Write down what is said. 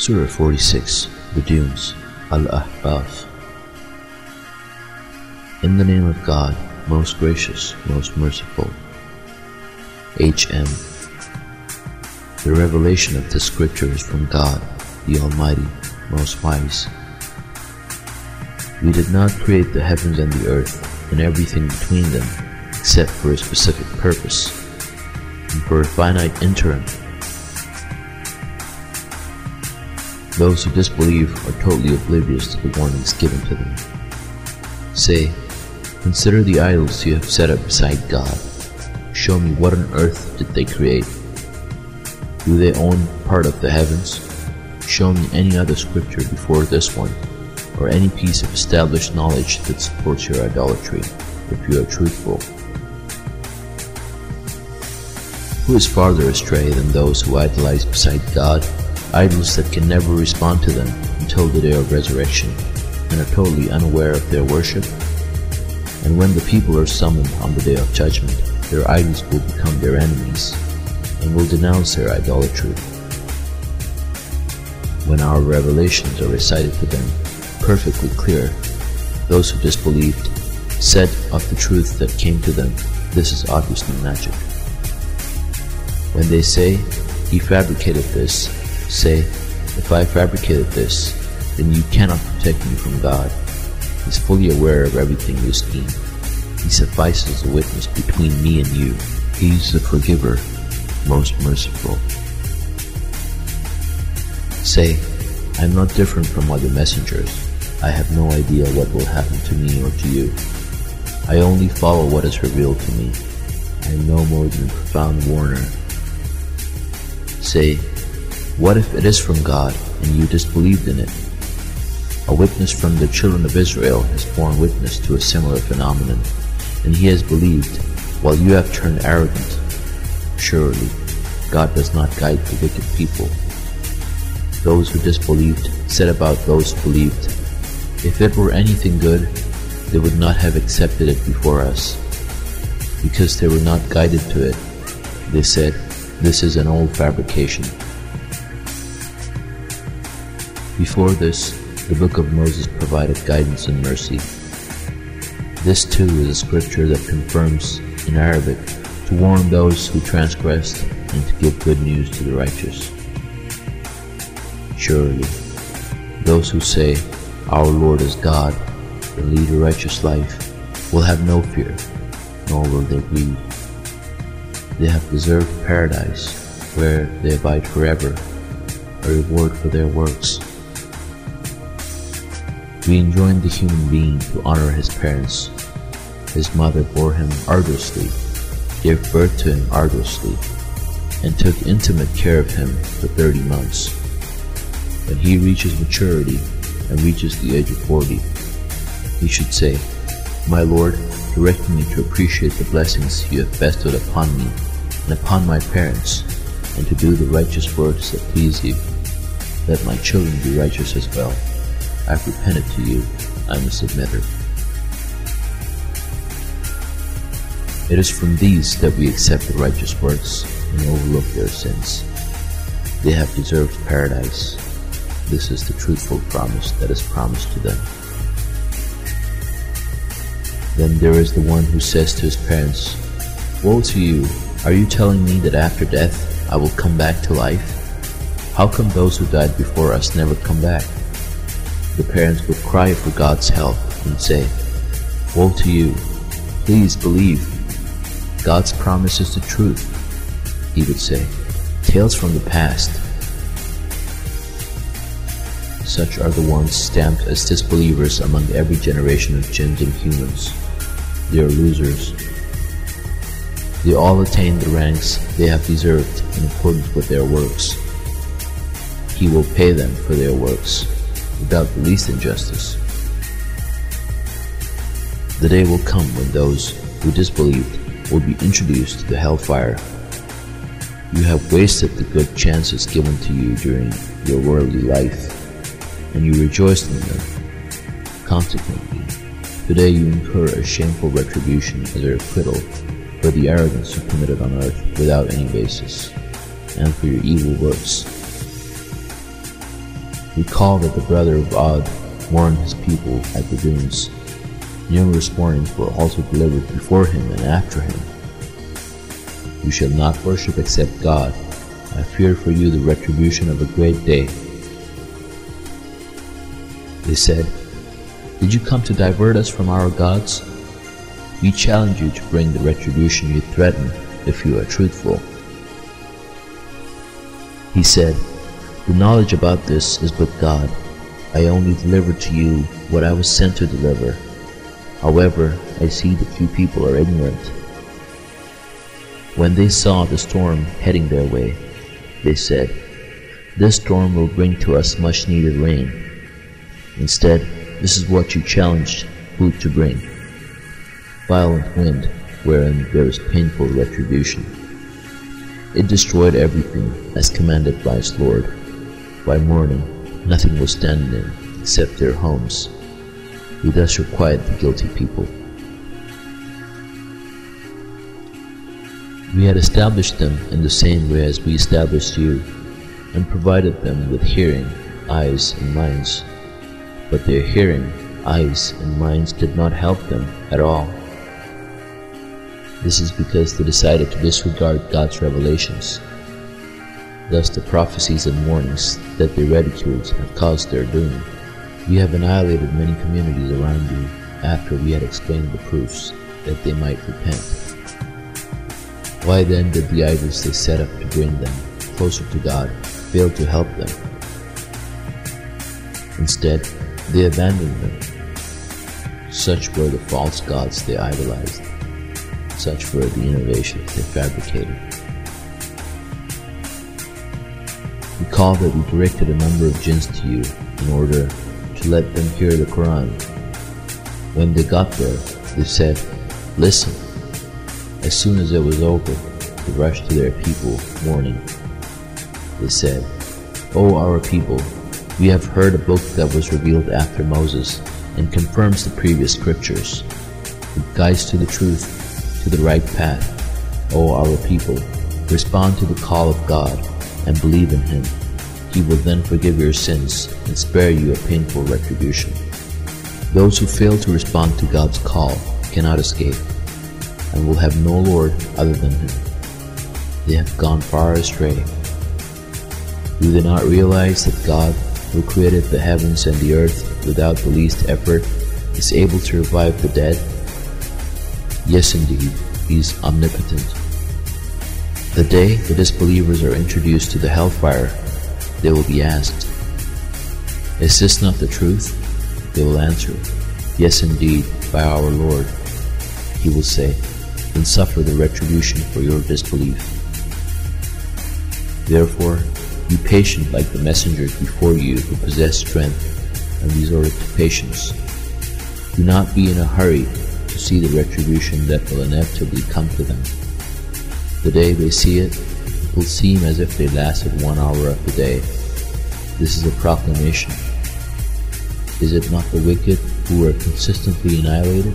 Surah 46 The Dunes Al Ahqaf In the name of God, most gracious, most merciful. HM The revelation of the scripture is from God, the Almighty, most wise. We did not create the heavens and the earth and everything between them except for a specific purpose and for a finite interim Those who disbelieve are totally oblivious to the warnings given to them. Say, Consider the idols you have set up beside God. Show me what on earth did they create? Do they own part of the heavens? Show me any other scripture before this one, or any piece of established knowledge that supports your idolatry, if you are truthful. Who is farther astray than those who idolize beside God idols that can never respond to them until the day of resurrection, and are totally unaware of their worship. And when the people are summoned on the day of judgment, their idols will become their enemies, and will denounce their idolatry. When our revelations are recited to them, perfectly clear, those who disbelieved said of the truth that came to them, This is obviously magic. When they say, He fabricated this, Say, if I fabricated this, then you cannot protect me from God. He's fully aware of everything you scheme. He suffices a witness between me and you. He's the forgiver, most merciful. Say, I'm not different from other messengers. I have no idea what will happen to me or to you. I only follow what is revealed to me. I am no more than a profound warner. Say, what if it is from God and you disbelieved in it? A witness from the children of Israel has borne witness to a similar phenomenon, and he has believed, while you have turned arrogant. Surely, God does not guide the wicked people. Those who disbelieved said about those who believed, If it were anything good, they would not have accepted it before us. Because they were not guided to it, they said, This is an old fabrication. Before this, the Book of Moses provided guidance and mercy. This too is a scripture that confirms, in Arabic, to warn those who transgressed and to give good news to the righteous. Surely, those who say, Our Lord is God, and lead a righteous life, will have no fear, nor will they grieve. They have deserved paradise, where they abide forever, a reward for their works. We enjoin the human being to honor his parents. His mother bore him arduously, gave birth to him arduously, and took intimate care of him for thirty months. When he reaches maturity and reaches the age of forty, he should say, My Lord, direct me to appreciate the blessings you have bestowed upon me and upon my parents, and to do the righteous works that please you. Let my children be righteous as well. I've repented to you. I'm a submitter. It is from these that we accept the righteous works and overlook their sins. They have deserved paradise. This is the truthful promise that is promised to them. Then there is the one who says to his parents, Woe to you! Are you telling me that after death I will come back to life? How come those who died before us never come back? The parents would cry for God's help and say, Woe to you! Please believe. God's promise is the truth. He would say, Tales from the past. Such are the ones stamped as disbelievers among every generation of jinns and humans. They are losers. They all attain the ranks they have deserved in accordance with their works. He will pay them for their works without the least injustice. The day will come when those who disbelieved will be introduced to the hellfire. You have wasted the good chances given to you during your worldly life, and you rejoiced in them. Consequently, today you incur a shameful retribution as a acquittal for the arrogance you committed on earth without any basis, and for your evil works Recall that the brother of Aad warned his people at the dunes. Numerous warnings were also delivered before him and after him. You shall not worship except God. I fear for you the retribution of a great day. They said, Did you come to divert us from our gods? We challenge you to bring the retribution you threaten if you are truthful. He said, The knowledge about this is with God. I only delivered to you what I was sent to deliver. However, I see that few people are ignorant. When they saw the storm heading their way, they said, This storm will bring to us much needed rain. Instead, this is what you challenged Hud to bring violent wind, wherein there is painful retribution. It destroyed everything as commanded by its Lord. By morning, nothing was standing except their homes. We thus required the guilty people. We had established them in the same way as we established you, and provided them with hearing, eyes, and minds. But their hearing, eyes, and minds did not help them at all. This is because they decided to disregard God's revelations. Thus the prophecies and warnings that they ridiculed have caused their doom. We have annihilated many communities around you after we had explained the proofs that they might repent. Why then did the idols they set up to bring them closer to God fail to help them? Instead, they abandoned them. Such were the false gods they idolized. Such were the innovations they fabricated. Recall that we directed a number of jinns to you in order to let them hear the Quran. When they got there, they said, Listen. As soon as it was over, they rushed to their people, mourning. They said, O our people, we have heard a book that was revealed after Moses and confirms the previous scriptures. It guides to the truth, to the right path. O our people, respond to the call of God and believe in Him. He will then forgive your sins and spare you a painful retribution. Those who fail to respond to God's call cannot escape and will have no Lord other than Him. They have gone far astray. Do they not realize that God, who created the heavens and the earth without the least effort, is able to revive the dead? Yes, indeed, He is omnipotent. The day the disbelievers are introduced to the hellfire, they will be asked, Is this not the truth? They will answer, Yes, indeed, by our Lord. He will say, Then suffer the retribution for your disbelief. Therefore, be patient like the messengers before you who possess strength and resorted to patience. Do not be in a hurry to see the retribution that will inevitably come to them. The day they see it, it will seem as if they lasted one hour of the day. This is a proclamation. Is it not the wicked who are consistently annihilated?